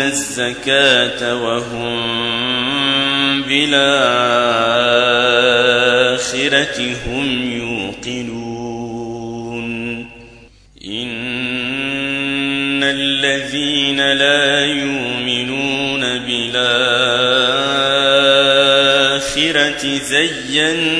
الزكاة وهم بالآخرة هم يوقنون. إن الذين لا يؤمنون بالآخرة زينا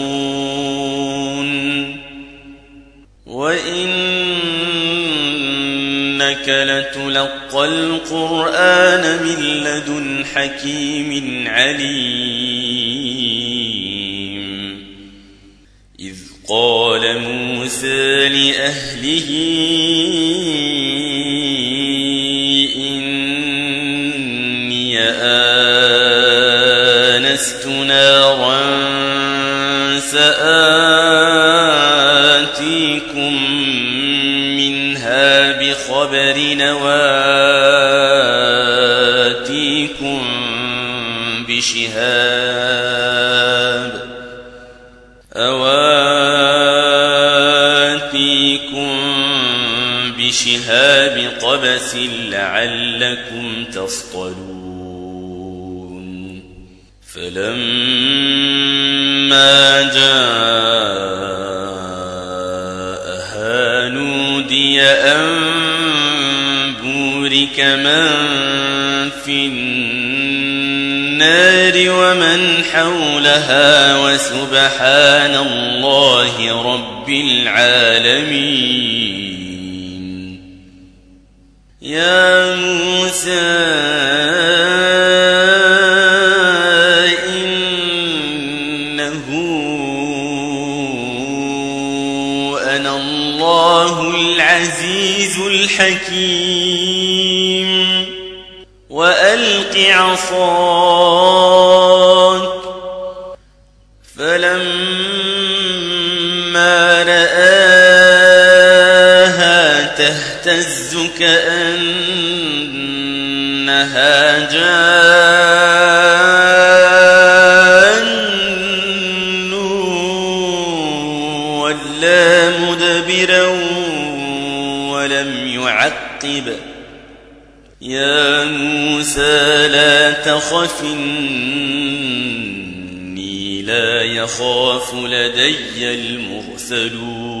لتلقى القرآن من لدن حكيم لعلكم تصطلون. فلما جاءها نودي أن بورك من في النار ومن حولها وسبحان الله رب العالمين. يا موسى إنه أنا الله العزيز الحكيم. وألق عصاك تهتز كأنها جان ولا مدبرا ولم يعقب. يا موسى لا تخف لا يخاف لدي المرسلون.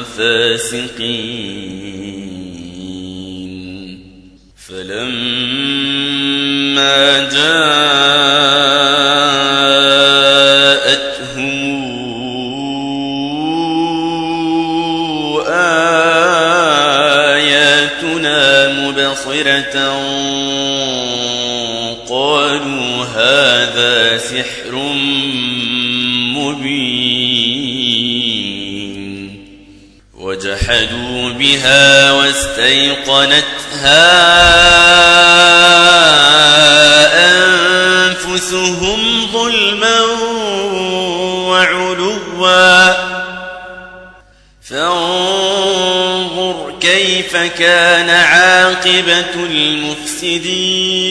فاسقين. فلما جاءتهم بها واستيقنتها أنفسهم ظلما وعلوا. فانظر كيف كان عاقبة المفسدين.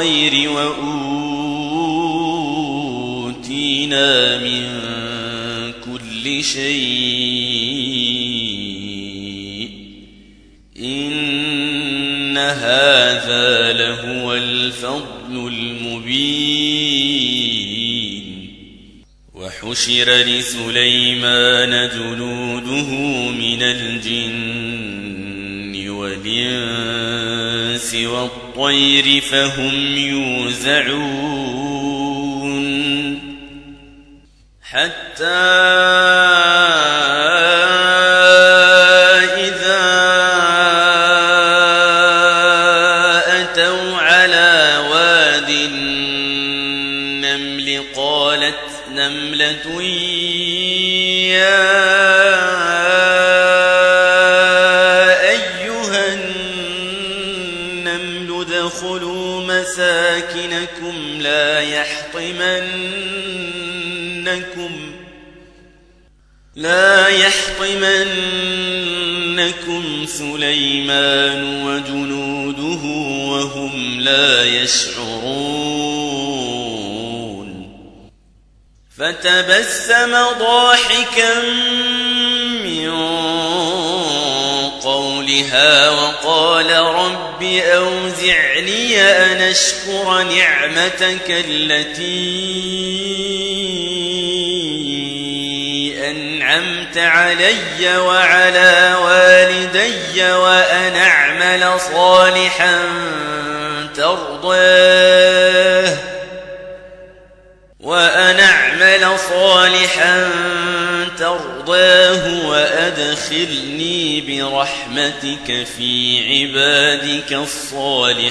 الطير وأوتينا من كل شيء. إن هذا لهو الفضل المبين. وحشر لسليمان جنوده من الجن والإنس والطير فهم يوزعون حتى إذا أتوا على واد النمل قالت نملة يا يحطمنكم سليمان وجنوده وهم لا يشعرون. فتبسم ضاحكا من قولها وقال رب أوزعني أن أشكر نعمتك التي علي وعلى والدي وأن أعمل صالحا ترضاه. وأن أعمل صالحا ترضاه وأدخلني برحمتك في عبادك الصالحين.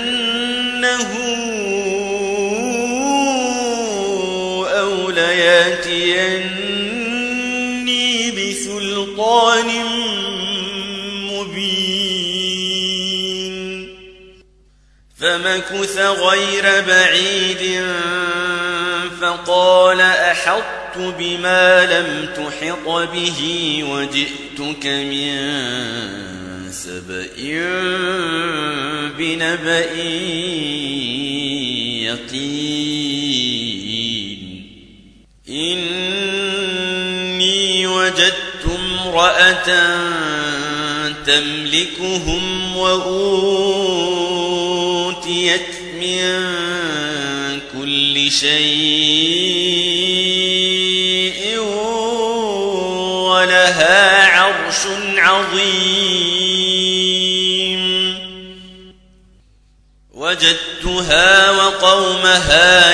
فمكث غير بعيد فقال أحطت بما لم تحط به وجئتك من سبأ بنبأ يقين. إني وجدت امرأة تملكهم وأوتيت من كل شيء ولها عرش عظيم وجد وجدتها وقومها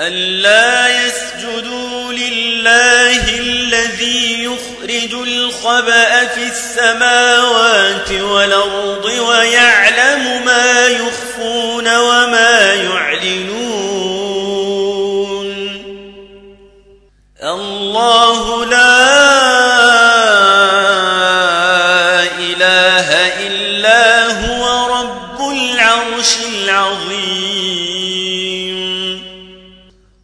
ألا يسجدوا لله الذي يخرج الخبأ في السماوات والأرض ويعلم ما يخفون وما يعلنون. الله لا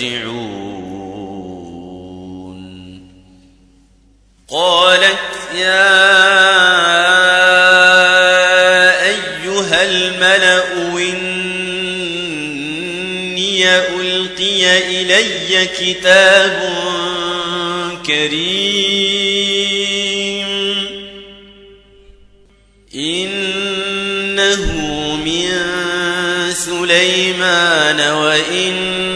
يرجعون. قالت يا أيها الملأ إني ألقي إلي كتاب كريم. إنه من سليمان بسم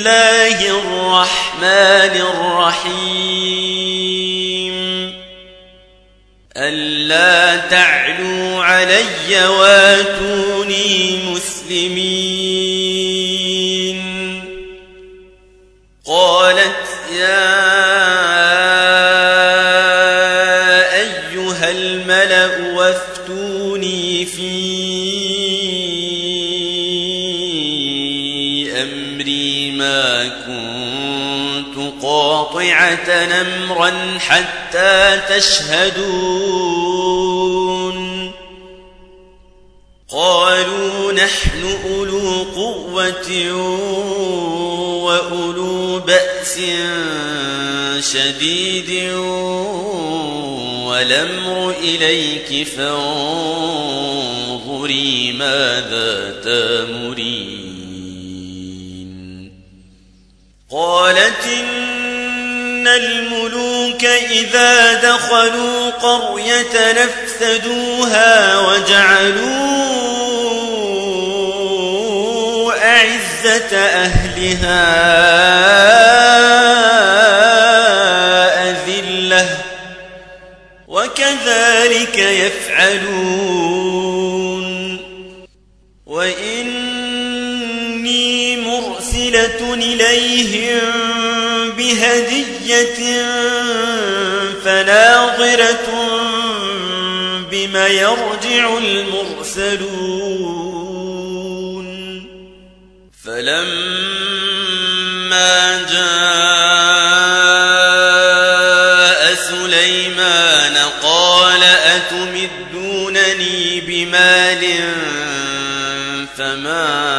الله الرحمن الرحيم. ألا تعلوا علي واتوني مسلمين. نمرا حتى تشهدون. قالوا نحن أولو قوة وأولو بأس شديد والأمر إليك فانظري ماذا تأمرين. قالت الملوك إذا دخلوا قرية نفسدوها وجعلوا أعزة أهلها أذلة وكذلك يفعلون وإني مرسلة إليهم فناظرة بما يرجع المرسلون. فلما جاء سليمان قال أتمدونني بمال فما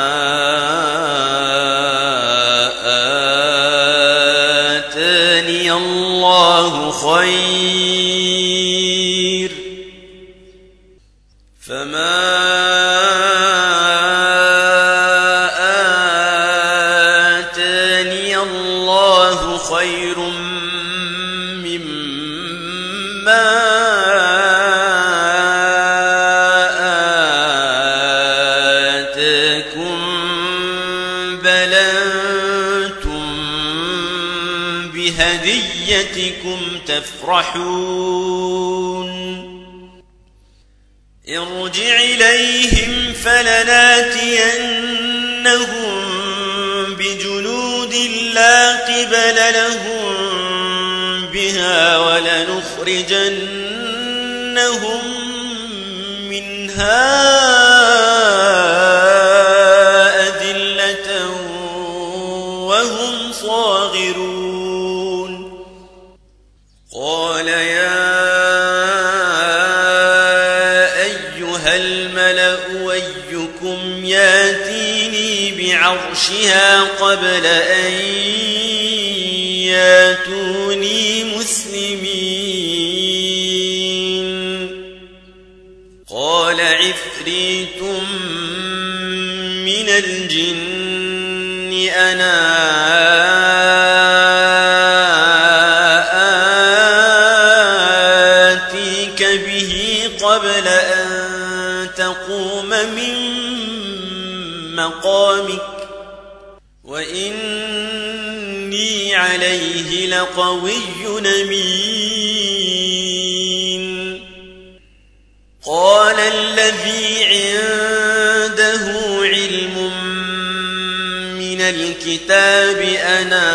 بهديتكم تفرحون. ارجع إليهم فلناتينهم بجنود لا قبل لهم بها ولنخرجنهم منها. قبل أن ياتوني وإني عليه لقوي أمين. قال الذي عنده علم من الكتاب أنا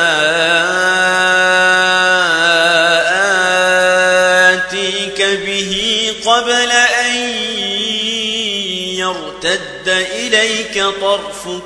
آتيك به قبل أن يرتد إليك طرفك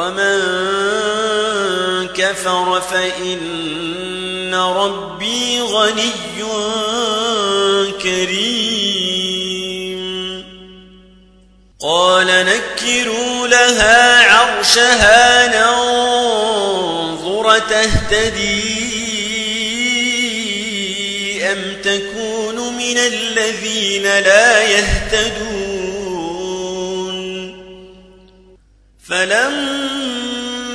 ومن كفر فإن ربي غني كريم. قال نكروا لها عرشها ننظر تهتدي أم تكون من الذين لا يهتدون.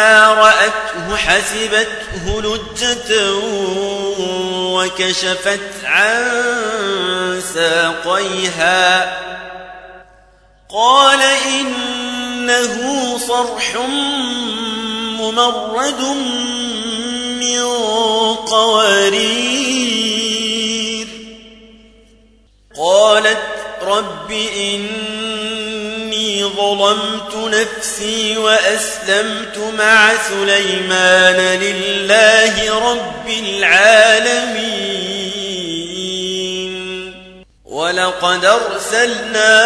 رأته حسبته لجة وكشفت عن ساقيها. قال إنه صرح ممرد من قوارير. قالت رب ظلمت نفسي وأسلمت مع سليمان لله رب العالمين. ولقد أرسلنا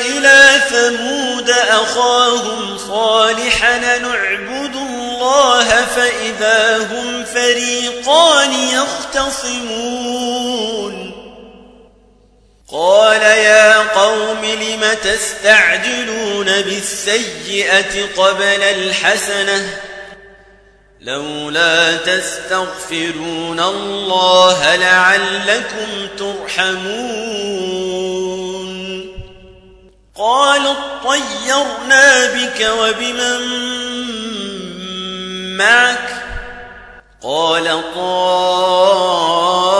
إلى ثمود أخاهم صالحا نعبد الله فإذا هم فريقان يختصمون. قال يا قوم لم تستعجلون بالسيئة قبل الحسنة لولا تستغفرون الله لعلكم ترحمون قالوا اطيرنا بك وبمن معك قال طائركم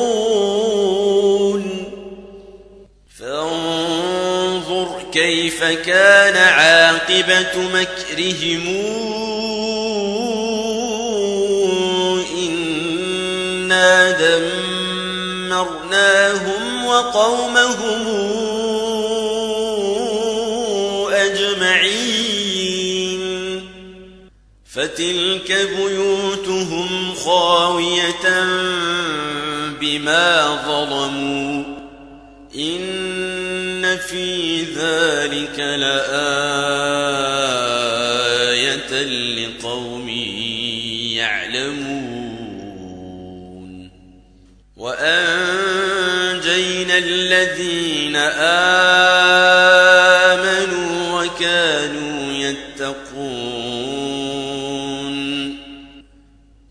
كيف كان عاقبة مكرهم؟ إنا دمرناهم وقومهم أجمعين. فتلك بيوتهم خاوية بما ظلموا. إن في ذلك لآية لقوم يعلمون. وأنجينا الذين آمنوا وكانوا يتقون.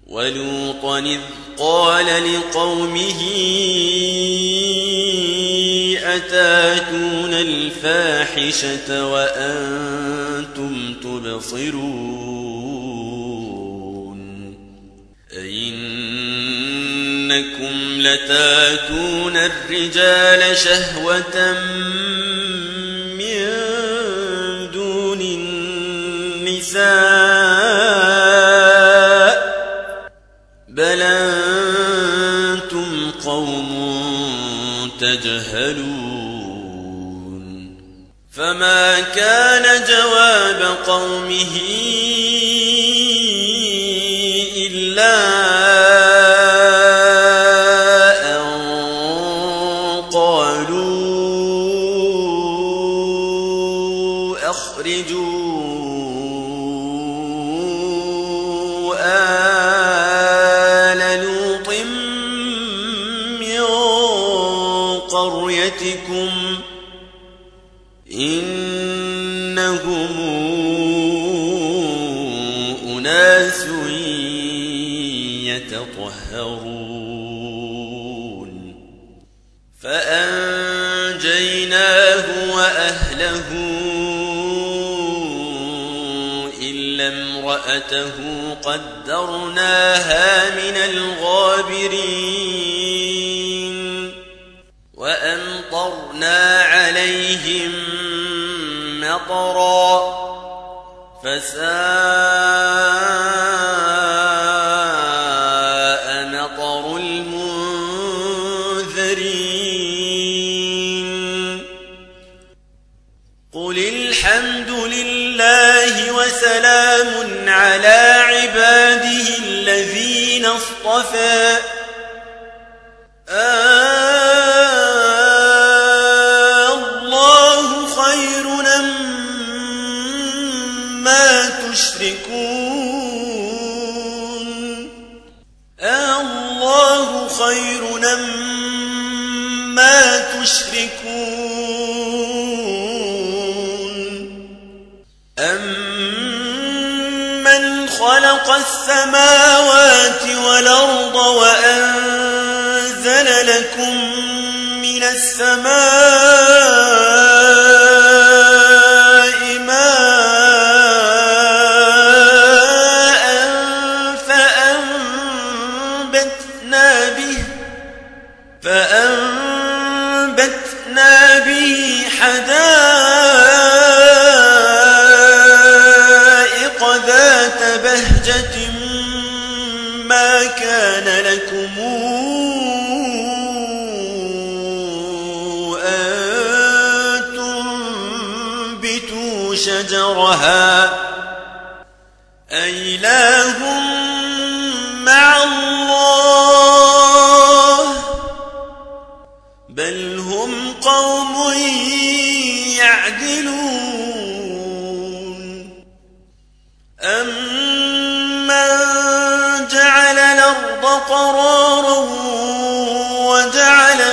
ولوطا إذ قال لقومه أتاتون الفاحشة وأنتم تبصرون أئنكم لتاتون الرجال شهوة من فما كان جواب قومه إلا أناس يتطهرون. فأنجيناه وأهله إلا امرأته قدرناها من الغابرين. وأمطرنا عليهم مطرا فساء اصطفى خلق السماوات والأرض وأنزل لكم من السماء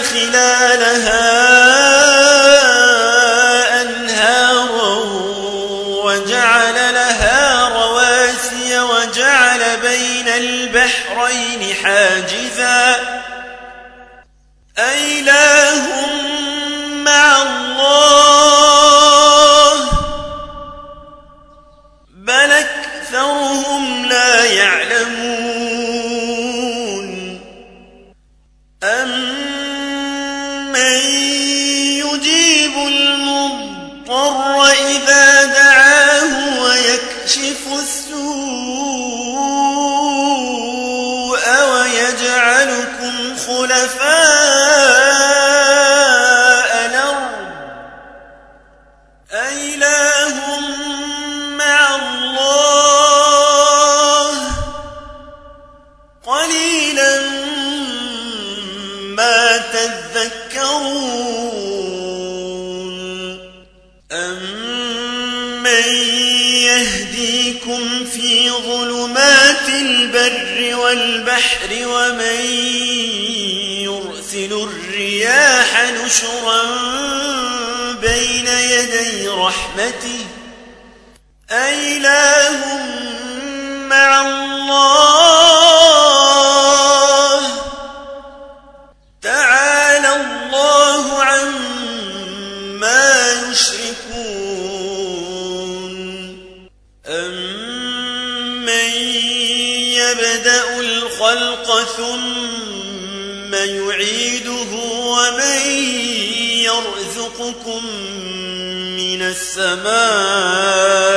خلالها. والبحر ومن يرسل الرياح نشرا بين يدي رحمته. أإله مع الله السماء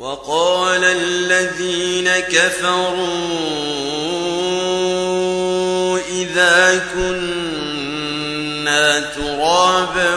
وقال الذين كفروا إذا كنا ترابا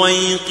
ضيق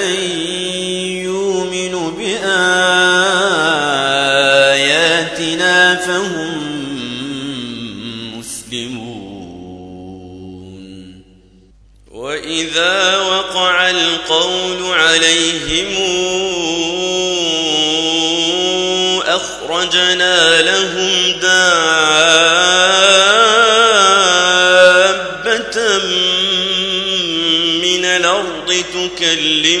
بآياتنا فهم مسلمون. وإذا وقع القول عليهم أخرجنا لهم دابة من الأرض تكلمهم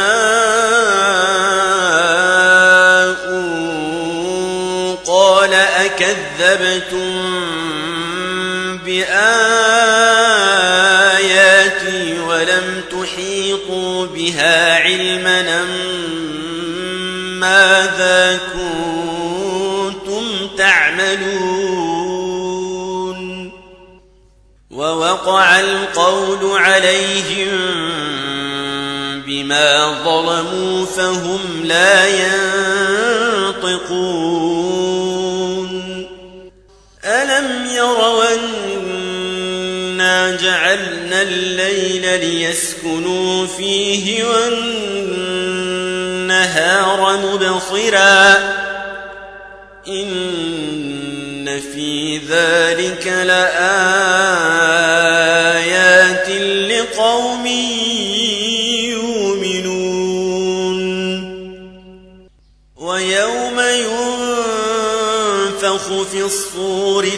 أكذبتم بآياتي ولم تحيطوا بها علما ماذا كنتم تعملون؟ ووقع القول عليهم بما ظلموا فهم لا ينطقون. أنا جعلنا الليل ليسكنوا فيه والنهار مبصرا إن في ذلك لآيات لقوم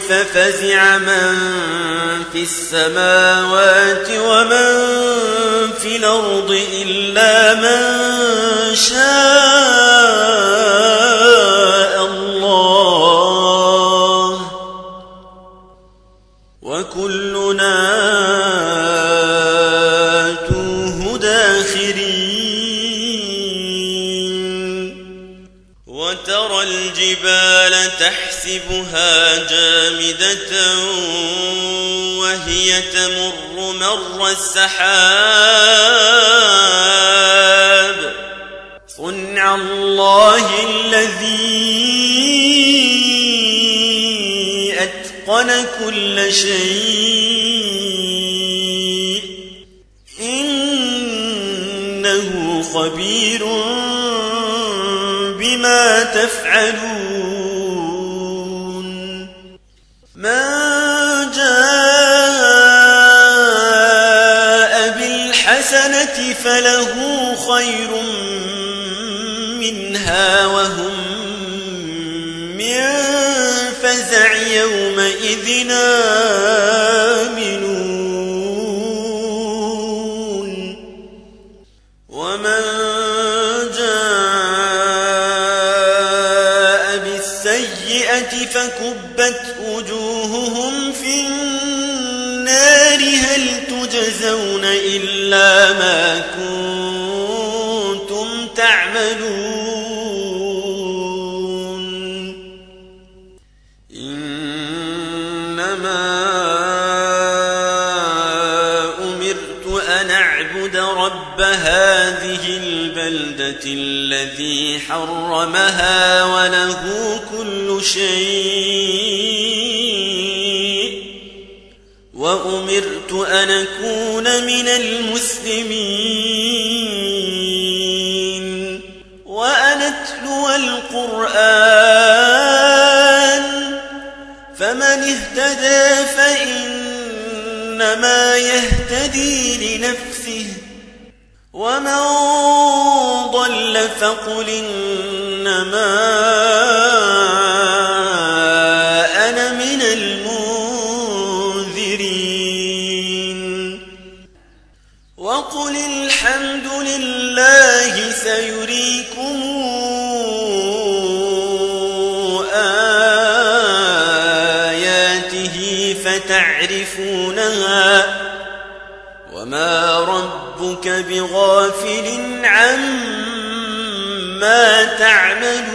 ففزع من في السماوات ومن في الأرض إلا من شاء الله وكلنا توه داخرين وترى الجبال تحسبها جامدة وهي تمر مر السحاب. صنع الله الذي أتقن كل شيء. فله خير منها بغافل عما تعملون